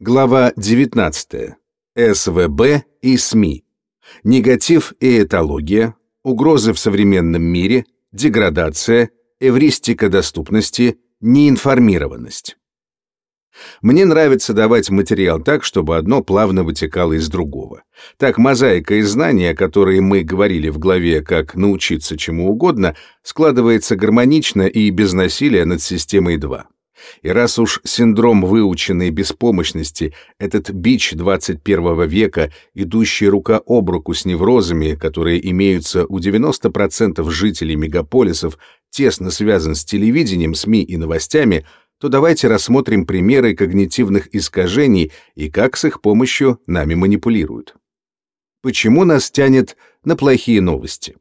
Глава 19. СВБ и СМИ. Негатив и этология, угрозы в современном мире, деградация, эвристика доступности, неинформированность. Мне нравится давать материал так, чтобы одно плавно вытекало из другого. Так мозаика из знаний, о которой мы говорили в главе «Как научиться чему угодно», складывается гармонично и без насилия над системой 2. И раз уж синдром выученной беспомощности, этот бич 21 века, идущий рука об руку с неврозами, которые имеются у 90% жителей мегаполисов, тесно связан с телевидением, СМИ и новостями, то давайте рассмотрим примеры когнитивных искажений и как с их помощью нами манипулируют. Почему нас тянет на плохие новости?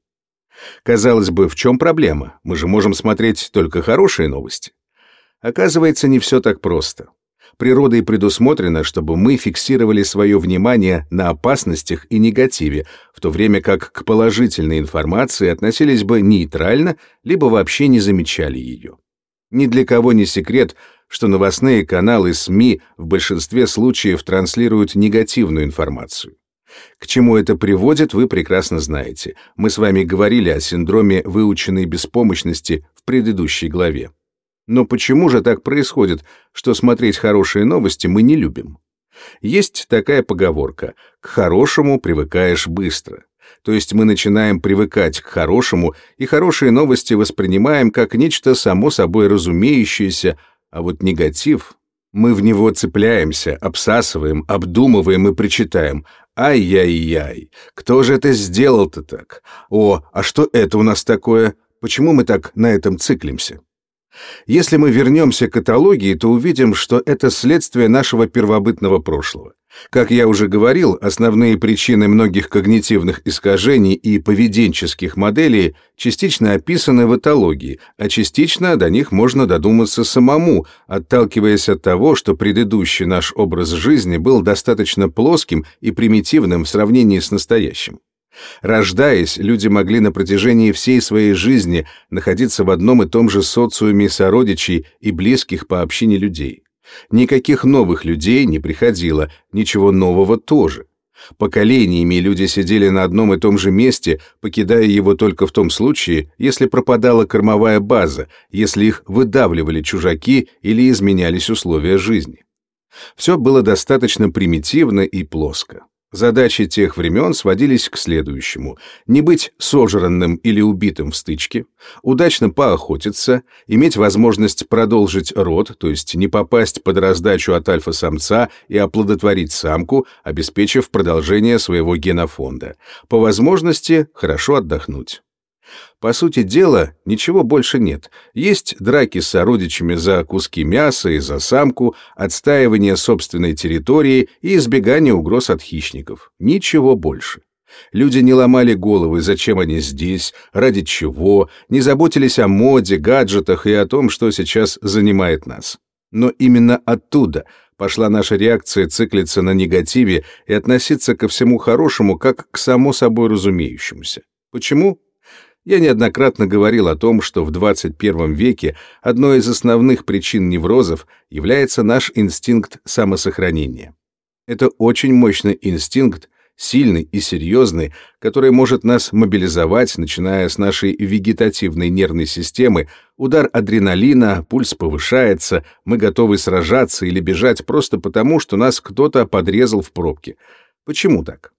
Казалось бы, в чем проблема? Мы же можем смотреть только хорошие новости. Оказывается, не все так просто. Природой предусмотрено, чтобы мы фиксировали свое внимание на опасностях и негативе, в то время как к положительной информации относились бы нейтрально, либо вообще не замечали ее. Ни для кого не секрет, что новостные каналы СМИ в большинстве случаев транслируют негативную информацию. К чему это приводит, вы прекрасно знаете. Мы с вами говорили о синдроме выученной беспомощности в предыдущей главе. Но почему же так происходит, что смотреть хорошие новости мы не любим? Есть такая поговорка «к хорошему привыкаешь быстро». То есть мы начинаем привыкать к хорошему, и хорошие новости воспринимаем как нечто само собой разумеющееся, а вот негатив... Мы в него цепляемся, обсасываем, обдумываем и причитаем. Ай-яй-яй, кто же это сделал-то так? О, а что это у нас такое? Почему мы так на этом циклимся? Если мы вернемся к каталогии, то увидим, что это следствие нашего первобытного прошлого. Как я уже говорил, основные причины многих когнитивных искажений и поведенческих моделей частично описаны в этологии, а частично до них можно додуматься самому, отталкиваясь от того, что предыдущий наш образ жизни был достаточно плоским и примитивным в сравнении с настоящим. Рождаясь, люди могли на протяжении всей своей жизни находиться в одном и том же социуме сородичей и близких по общине людей. Никаких новых людей не приходило, ничего нового тоже. Поколениями люди сидели на одном и том же месте, покидая его только в том случае, если пропадала кормовая база, если их выдавливали чужаки или изменялись условия жизни. Все было достаточно примитивно и плоско. Задачи тех времен сводились к следующему. Не быть сожранным или убитым в стычке, удачно поохотиться, иметь возможность продолжить род, то есть не попасть под раздачу от альфа-самца и оплодотворить самку, обеспечив продолжение своего генофонда. По возможности хорошо отдохнуть. По сути дела, ничего больше нет. Есть драки с сородичами за куски мяса и за самку, отстаивание собственной территории и избегание угроз от хищников. Ничего больше. Люди не ломали головы, зачем они здесь, ради чего, не заботились о моде, гаджетах и о том, что сейчас занимает нас. Но именно оттуда пошла наша реакция циклиться на негативе и относиться ко всему хорошему как к само собой разумеющемуся. Почему? Я неоднократно говорил о том, что в 21 веке одной из основных причин неврозов является наш инстинкт самосохранения. Это очень мощный инстинкт, сильный и серьезный, который может нас мобилизовать, начиная с нашей вегетативной нервной системы, удар адреналина, пульс повышается, мы готовы сражаться или бежать просто потому, что нас кто-то подрезал в пробке. Почему так?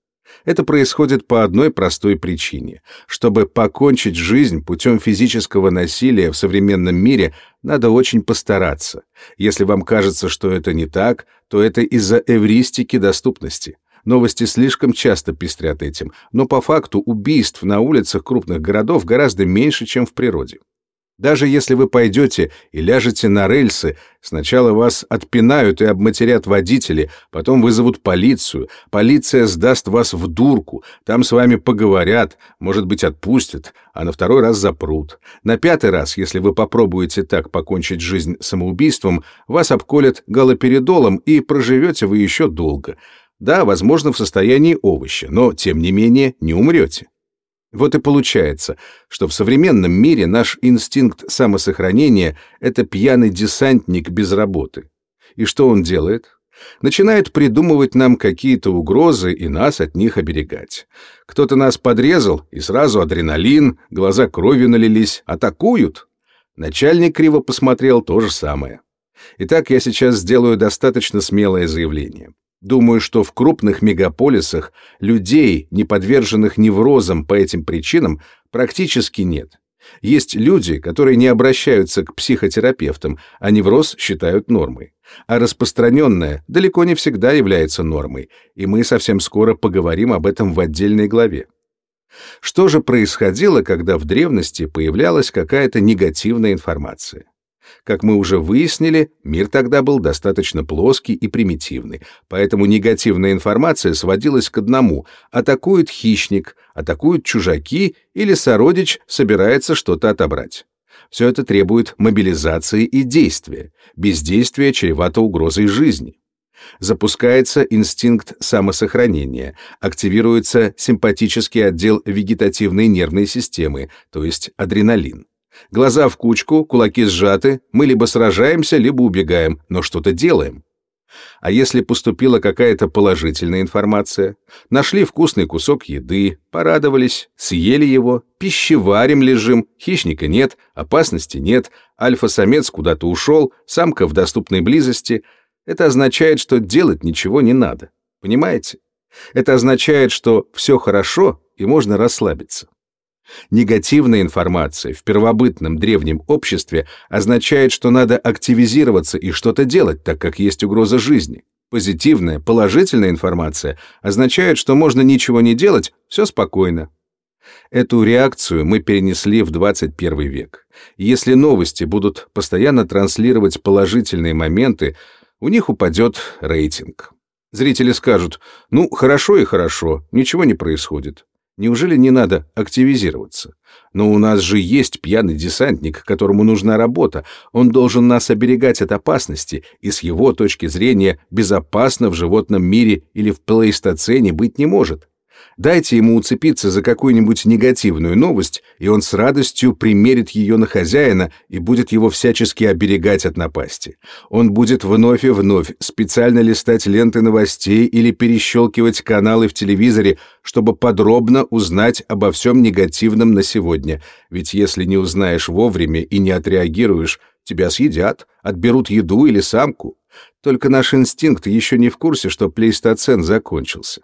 Это происходит по одной простой причине. Чтобы покончить жизнь путем физического насилия в современном мире, надо очень постараться. Если вам кажется, что это не так, то это из-за эвристики доступности. Новости слишком часто пестрят этим, но по факту убийств на улицах крупных городов гораздо меньше, чем в природе. Даже если вы пойдете и ляжете на рельсы, сначала вас отпинают и обматерят водители, потом вызовут полицию, полиция сдаст вас в дурку, там с вами поговорят, может быть, отпустят, а на второй раз запрут. На пятый раз, если вы попробуете так покончить жизнь самоубийством, вас обколят галоперидолом и проживете вы еще долго. Да, возможно, в состоянии овоща, но, тем не менее, не умрете. Вот и получается, что в современном мире наш инстинкт самосохранения — это пьяный десантник без работы. И что он делает? Начинает придумывать нам какие-то угрозы и нас от них оберегать. Кто-то нас подрезал, и сразу адреналин, глаза кровью налились, атакуют. Начальник криво посмотрел то же самое. Итак, я сейчас сделаю достаточно смелое заявление. Думаю, что в крупных мегаполисах людей, не подверженных неврозам по этим причинам, практически нет. Есть люди, которые не обращаются к психотерапевтам, а невроз считают нормой. А распространенное далеко не всегда является нормой, и мы совсем скоро поговорим об этом в отдельной главе. Что же происходило, когда в древности появлялась какая-то негативная информация? Как мы уже выяснили, мир тогда был достаточно плоский и примитивный, поэтому негативная информация сводилась к одному — атакует хищник, атакуют чужаки или сородич собирается что-то отобрать. Все это требует мобилизации и действия. Бездействие чревато угрозой жизни. Запускается инстинкт самосохранения, активируется симпатический отдел вегетативной нервной системы, то есть адреналин. Глаза в кучку, кулаки сжаты, мы либо сражаемся, либо убегаем, но что-то делаем. А если поступила какая-то положительная информация? Нашли вкусный кусок еды, порадовались, съели его, пищеварим лежим, хищника нет, опасности нет, альфа-самец куда-то ушел, самка в доступной близости. Это означает, что делать ничего не надо. Понимаете? Это означает, что все хорошо и можно расслабиться. Негативная информация в первобытном древнем обществе означает, что надо активизироваться и что-то делать, так как есть угроза жизни. Позитивная, положительная информация означает, что можно ничего не делать, все спокойно. Эту реакцию мы перенесли в 21 век. Если новости будут постоянно транслировать положительные моменты, у них упадет рейтинг. Зрители скажут, ну, хорошо и хорошо, ничего не происходит. Неужели не надо активизироваться? Но у нас же есть пьяный десантник, которому нужна работа. Он должен нас оберегать от опасности, и с его точки зрения безопасно в животном мире или в плейстоцене быть не может. Дайте ему уцепиться за какую-нибудь негативную новость, и он с радостью примерит ее на хозяина и будет его всячески оберегать от напасти. Он будет вновь и вновь специально листать ленты новостей или перещелкивать каналы в телевизоре, чтобы подробно узнать обо всем негативном на сегодня. Ведь если не узнаешь вовремя и не отреагируешь, тебя съедят, отберут еду или самку. Только наш инстинкт еще не в курсе, что плейстоцен закончился.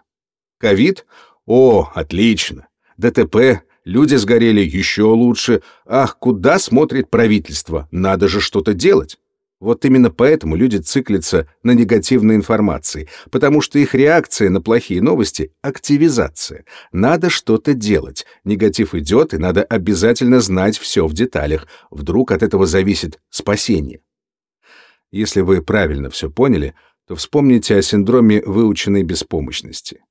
Ковид? О, отлично. ДТП, люди сгорели еще лучше. Ах, куда смотрит правительство? Надо же что-то делать. Вот именно поэтому люди циклятся на негативной информации, потому что их реакция на плохие новости — активизация. Надо что-то делать. Негатив идет, и надо обязательно знать все в деталях. Вдруг от этого зависит спасение. Если вы правильно все поняли, то вспомните о синдроме выученной беспомощности.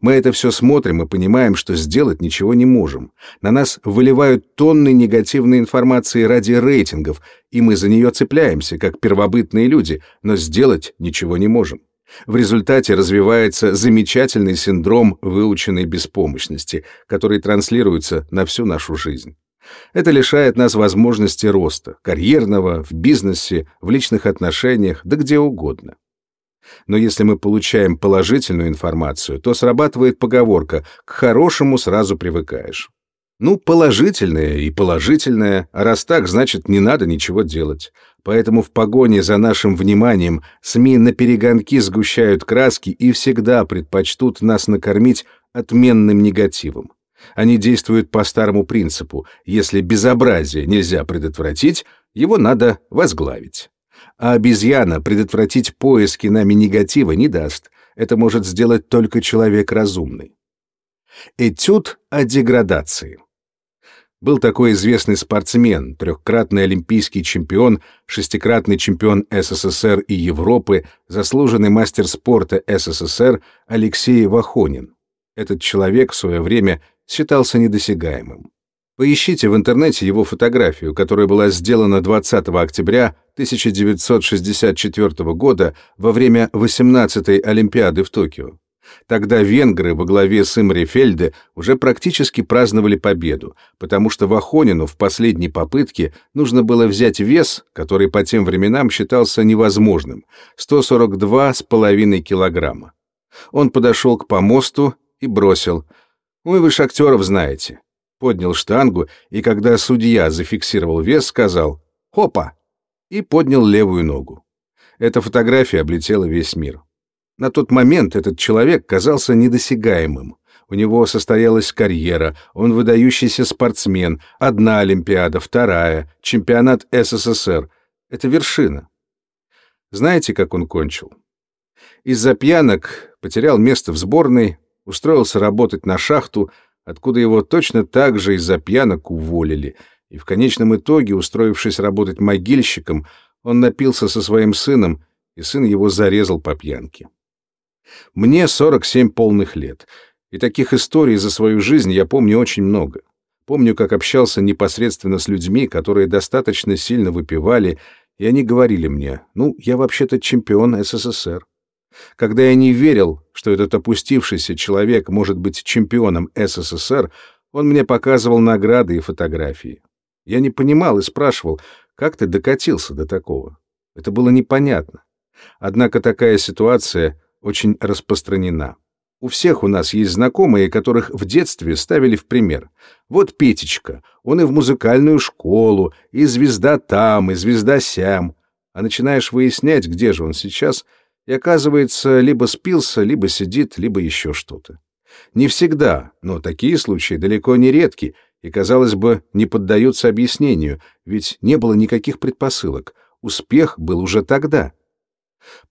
Мы это все смотрим и понимаем, что сделать ничего не можем. На нас выливают тонны негативной информации ради рейтингов, и мы за нее цепляемся, как первобытные люди, но сделать ничего не можем. В результате развивается замечательный синдром выученной беспомощности, который транслируется на всю нашу жизнь. Это лишает нас возможности роста, карьерного, в бизнесе, в личных отношениях, да где угодно. Но если мы получаем положительную информацию, то срабатывает поговорка «к хорошему сразу привыкаешь». Ну, положительное и положительное, а раз так, значит, не надо ничего делать. Поэтому в погоне за нашим вниманием СМИ на перегонки сгущают краски и всегда предпочтут нас накормить отменным негативом. Они действуют по старому принципу. Если безобразие нельзя предотвратить, его надо возглавить. А обезьяна предотвратить поиски нами негатива не даст. Это может сделать только человек разумный. Этюд о деградации. Был такой известный спортсмен, трехкратный олимпийский чемпион, шестикратный чемпион СССР и Европы, заслуженный мастер спорта СССР Алексей Вахонин. Этот человек в свое время считался недосягаемым. Поищите в интернете его фотографию, которая была сделана 20 октября 1964 года во время 18-й Олимпиады в Токио. Тогда венгры во главе с Имре Фельде уже практически праздновали победу, потому что Вахонину в последней попытке нужно было взять вес, который по тем временам считался невозможным — 142,5 килограмма. Он подошел к помосту и бросил. «Ой, вы шахтеров знаете». Поднял штангу, и когда судья зафиксировал вес, сказал «Хопа!» и поднял левую ногу. Эта фотография облетела весь мир. На тот момент этот человек казался недосягаемым. У него состоялась карьера, он выдающийся спортсмен, одна Олимпиада, вторая, чемпионат СССР. Это вершина. Знаете, как он кончил? Из-за пьянок потерял место в сборной, устроился работать на шахту, откуда его точно так же из-за пьянок уволили, и в конечном итоге, устроившись работать могильщиком, он напился со своим сыном, и сын его зарезал по пьянке. Мне 47 полных лет, и таких историй за свою жизнь я помню очень много. Помню, как общался непосредственно с людьми, которые достаточно сильно выпивали, и они говорили мне, ну, я вообще-то чемпион СССР. Когда я не верил, что этот опустившийся человек может быть чемпионом СССР, он мне показывал награды и фотографии. Я не понимал и спрашивал, как ты докатился до такого? Это было непонятно. Однако такая ситуация очень распространена. У всех у нас есть знакомые, которых в детстве ставили в пример. Вот Петечка, он и в музыкальную школу, и звезда там, и звезда сям. А начинаешь выяснять, где же он сейчас, и оказывается, либо спился, либо сидит, либо еще что-то. Не всегда, но такие случаи далеко не редки, и, казалось бы, не поддаются объяснению, ведь не было никаких предпосылок. Успех был уже тогда.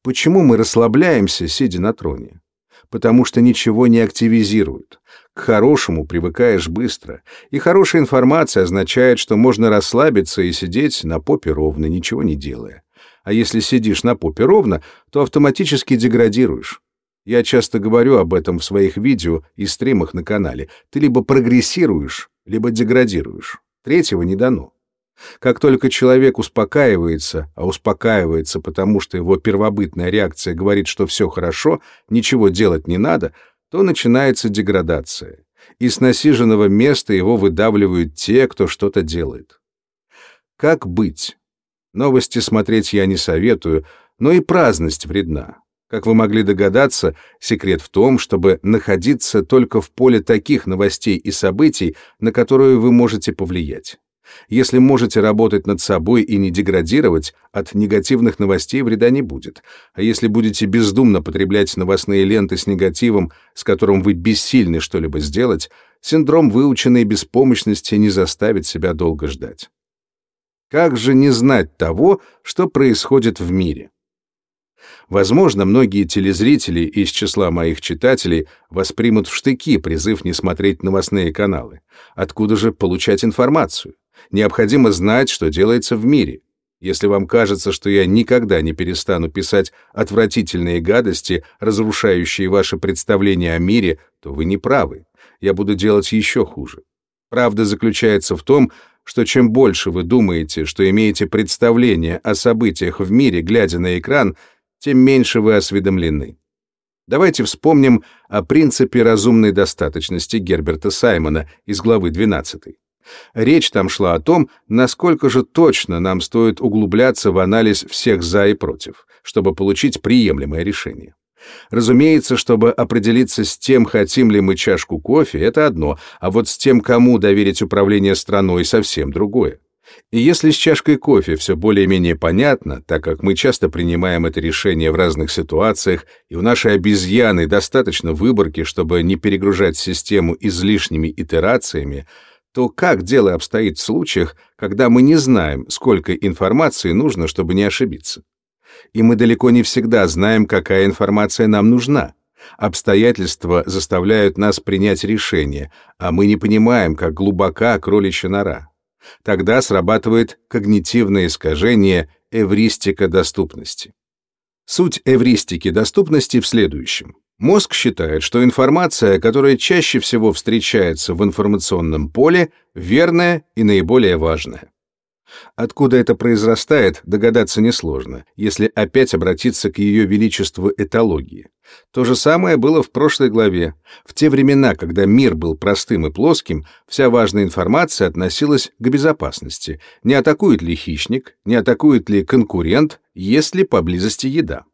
Почему мы расслабляемся, сидя на троне? Потому что ничего не активизируют. К хорошему привыкаешь быстро, и хорошая информация означает, что можно расслабиться и сидеть на попе ровно, ничего не делая. А если сидишь на попе ровно, то автоматически деградируешь. Я часто говорю об этом в своих видео и стримах на канале. Ты либо прогрессируешь, либо деградируешь. Третьего не дано. Как только человек успокаивается, а успокаивается потому, что его первобытная реакция говорит, что все хорошо, ничего делать не надо, то начинается деградация. И с насиженного места его выдавливают те, кто что-то делает. Как быть? Новости смотреть я не советую, но и праздность вредна. Как вы могли догадаться, секрет в том, чтобы находиться только в поле таких новостей и событий, на которые вы можете повлиять. Если можете работать над собой и не деградировать, от негативных новостей вреда не будет. А если будете бездумно потреблять новостные ленты с негативом, с которым вы бессильны что-либо сделать, синдром выученной беспомощности не заставит себя долго ждать. Как же не знать того, что происходит в мире? Возможно, многие телезрители из числа моих читателей воспримут в штыки призыв не смотреть новостные каналы. Откуда же получать информацию? Необходимо знать, что делается в мире. Если вам кажется, что я никогда не перестану писать отвратительные гадости, разрушающие ваши представления о мире, то вы не правы. Я буду делать еще хуже. Правда заключается в том, что чем больше вы думаете, что имеете представление о событиях в мире, глядя на экран, тем меньше вы осведомлены. Давайте вспомним о принципе разумной достаточности Герберта Саймона из главы 12. Речь там шла о том, насколько же точно нам стоит углубляться в анализ всех «за» и «против», чтобы получить приемлемое решение. Разумеется, чтобы определиться с тем, хотим ли мы чашку кофе, это одно, а вот с тем, кому доверить управление страной, совсем другое. И если с чашкой кофе все более-менее понятно, так как мы часто принимаем это решение в разных ситуациях, и у нашей обезьяны достаточно выборки, чтобы не перегружать систему излишними итерациями, то как дело обстоит в случаях, когда мы не знаем, сколько информации нужно, чтобы не ошибиться? И мы далеко не всегда знаем, какая информация нам нужна. Обстоятельства заставляют нас принять решение, а мы не понимаем, как глубока кроличья нора. Тогда срабатывает когнитивное искажение эвристика доступности. Суть эвристики доступности в следующем. Мозг считает, что информация, которая чаще всего встречается в информационном поле, верная и наиболее важная. Откуда это произрастает, догадаться несложно, если опять обратиться к ее величеству этологии. То же самое было в прошлой главе. В те времена, когда мир был простым и плоским, вся важная информация относилась к безопасности. Не атакует ли хищник, не атакует ли конкурент, есть ли поблизости еда.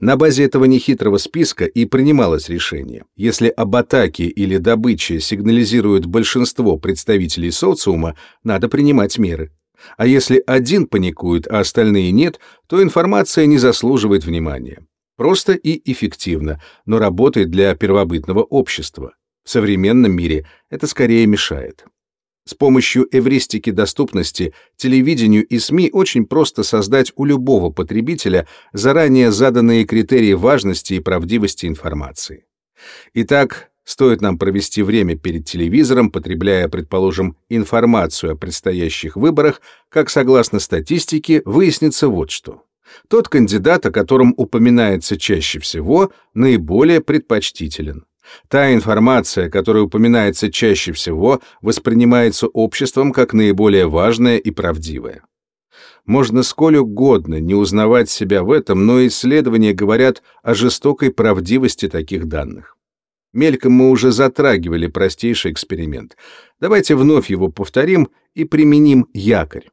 На базе этого нехитрого списка и принималось решение. Если об атаке или добыче сигнализирует большинство представителей социума, надо принимать меры. А если один паникует, а остальные нет, то информация не заслуживает внимания. Просто и эффективно, но работает для первобытного общества. В современном мире это скорее мешает. С помощью эвристики доступности телевидению и СМИ очень просто создать у любого потребителя заранее заданные критерии важности и правдивости информации. Итак, Стоит нам провести время перед телевизором, потребляя, предположим, информацию о предстоящих выборах, как, согласно статистике, выяснится вот что. Тот кандидат, о котором упоминается чаще всего, наиболее предпочтителен. Та информация, которая упоминается чаще всего, воспринимается обществом как наиболее важная и правдивая. Можно сколь угодно не узнавать себя в этом, но исследования говорят о жестокой правдивости таких данных. Мельком мы уже затрагивали простейший эксперимент. Давайте вновь его повторим и применим якорь.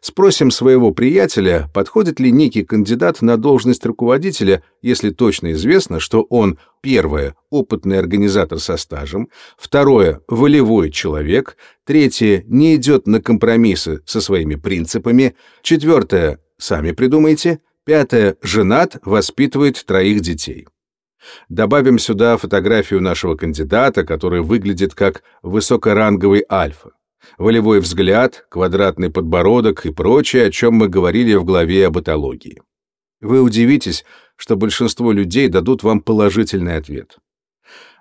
Спросим своего приятеля, подходит ли некий кандидат на должность руководителя, если точно известно, что он, первое, опытный организатор со стажем, второе, волевой человек, третье, не идет на компромиссы со своими принципами, четвертое, сами придумайте, пятое, женат, воспитывает троих детей. Добавим сюда фотографию нашего кандидата, который выглядит как высокоранговый альфа. Волевой взгляд, квадратный подбородок и прочее, о чем мы говорили в главе об этологии. Вы удивитесь, что большинство людей дадут вам положительный ответ.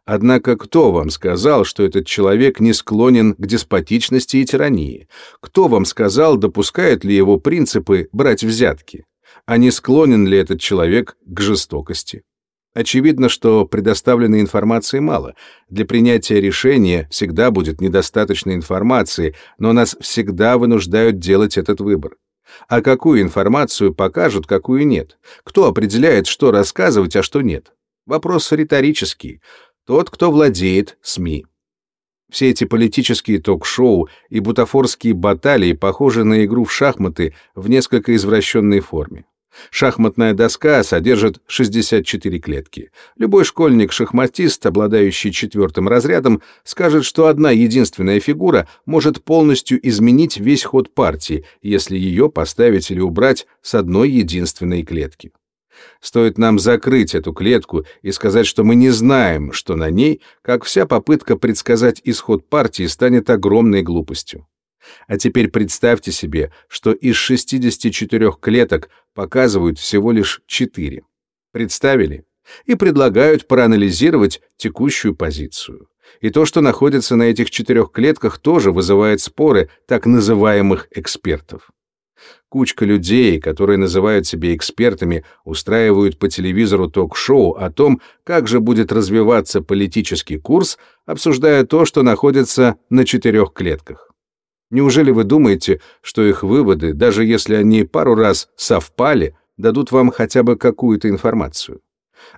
Однако кто вам сказал, что этот человек не склонен к деспотичности и тирании? Кто вам сказал, допускают ли его принципы брать взятки? А не склонен ли этот человек к жестокости? Очевидно, что предоставленной информации мало. Для принятия решения всегда будет недостаточно информации, но нас всегда вынуждают делать этот выбор. А какую информацию покажут, какую нет? Кто определяет, что рассказывать, а что нет? Вопрос риторический. Тот, кто владеет СМИ. Все эти политические ток-шоу и бутафорские баталии похожи на игру в шахматы в несколько извращенной форме. Шахматная доска содержит 64 клетки. Любой школьник-шахматист, обладающий четвертым разрядом, скажет, что одна единственная фигура может полностью изменить весь ход партии, если ее поставить или убрать с одной единственной клетки. Стоит нам закрыть эту клетку и сказать, что мы не знаем, что на ней, как вся попытка предсказать исход партии станет огромной глупостью. А теперь представьте себе, что из 64 клеток показывают всего лишь 4. Представили? И предлагают проанализировать текущую позицию. И то, что находится на этих четырех клетках, тоже вызывает споры так называемых экспертов. Кучка людей, которые называют себя экспертами, устраивают по телевизору ток-шоу о том, как же будет развиваться политический курс, обсуждая то, что находится на четырех клетках. Неужели вы думаете, что их выводы, даже если они пару раз совпали, дадут вам хотя бы какую-то информацию?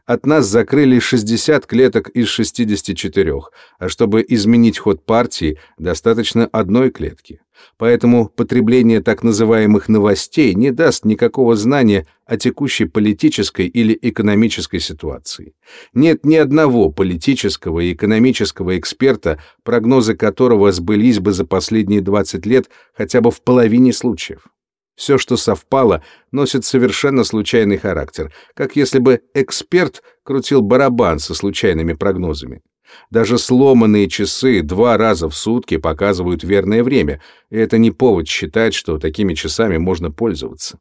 От нас закрыли 60 клеток из 64, а чтобы изменить ход партии, достаточно одной клетки. Поэтому потребление так называемых новостей не даст никакого знания о текущей политической или экономической ситуации. Нет ни одного политического и экономического эксперта, прогнозы которого сбылись бы за последние 20 лет хотя бы в половине случаев. Все, что совпало, носит совершенно случайный характер, как если бы эксперт крутил барабан со случайными прогнозами. Даже сломанные часы два раза в сутки показывают верное время, и это не повод считать, что такими часами можно пользоваться.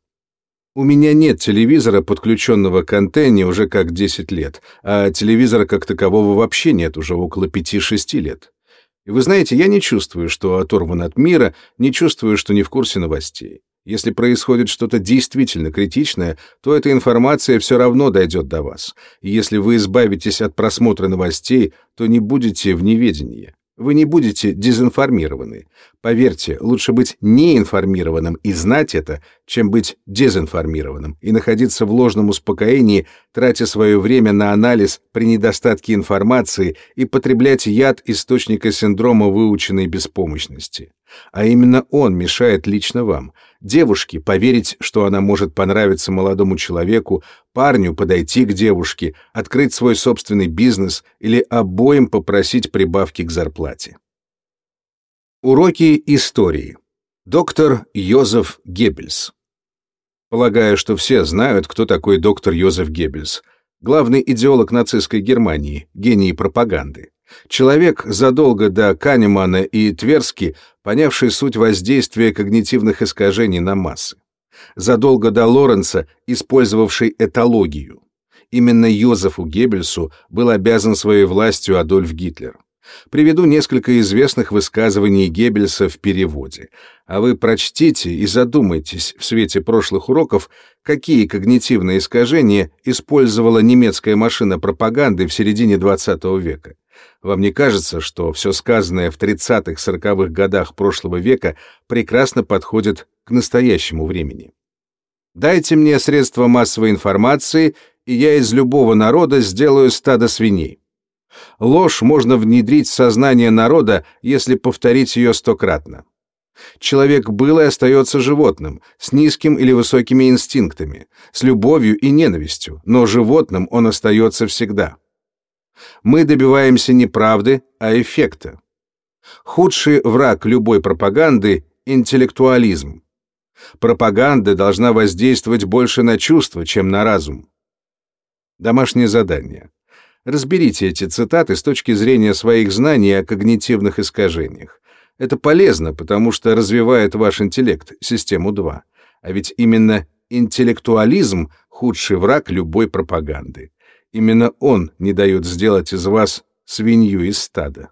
У меня нет телевизора, подключенного к антенне, уже как 10 лет, а телевизора как такового вообще нет уже около 5-6 лет. И вы знаете, я не чувствую, что оторван от мира, не чувствую, что не в курсе новостей. Если происходит что-то действительно критичное, то эта информация все равно дойдет до вас. И если вы избавитесь от просмотра новостей, то не будете в неведении. Вы не будете дезинформированы. Поверьте, лучше быть неинформированным и знать это, чем быть дезинформированным и находиться в ложном успокоении, тратя свое время на анализ при недостатке информации и потреблять яд источника синдрома выученной беспомощности. А именно он мешает лично вам. Девушке поверить, что она может понравиться молодому человеку, парню подойти к девушке, открыть свой собственный бизнес или обоим попросить прибавки к зарплате. Уроки истории. Доктор Йозеф Геббельс. Полагаю, что все знают, кто такой доктор Йозеф Геббельс. Главный идеолог нацистской Германии, гений пропаганды. Человек, задолго до Канемана и Тверски, понявший суть воздействия когнитивных искажений на массы. Задолго до Лоренца, использовавший этологию. Именно Йозефу Геббельсу был обязан своей властью Адольф Гитлер. Приведу несколько известных высказываний Геббельса в переводе, а вы прочтите и задумайтесь в свете прошлых уроков, какие когнитивные искажения использовала немецкая машина пропаганды в середине XX века. Вам не кажется, что все сказанное в 30-40-х годах прошлого века прекрасно подходит к настоящему времени? Дайте мне средства массовой информации, и я из любого народа сделаю стадо свиней. Ложь можно внедрить в сознание народа, если повторить ее стократно. Человек был и остается животным, с низким или высокими инстинктами, с любовью и ненавистью, но животным он остается всегда. Мы добиваемся не правды, а эффекта. Худший враг любой пропаганды — интеллектуализм. Пропаганда должна воздействовать больше на чувства, чем на разум. Домашнее задание. Разберите эти цитаты с точки зрения своих знаний о когнитивных искажениях. Это полезно, потому что развивает ваш интеллект, систему 2. А ведь именно интеллектуализм — худший враг любой пропаганды. Именно он не дает сделать из вас свинью из стада.